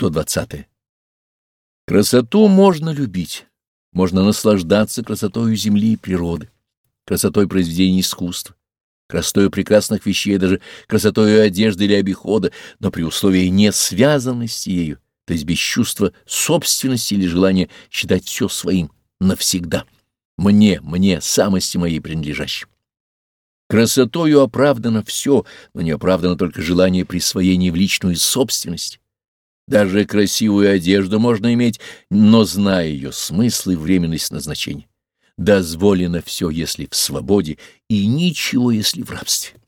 120. Красоту можно любить, можно наслаждаться красотой земли и природы, красотой произведений искусства, красотой прекрасных вещей, даже красотой одежды или обихода, но при условии несвязанности ею, то есть без чувства собственности или желания считать все своим навсегда, мне, мне, самости моей принадлежащим. Красотою оправдано все, но не оправдано только желание присвоения в личную собственность. Даже красивую одежду можно иметь, но зная ее смысл и временность назначения. Дозволено все, если в свободе, и ничего, если в рабстве.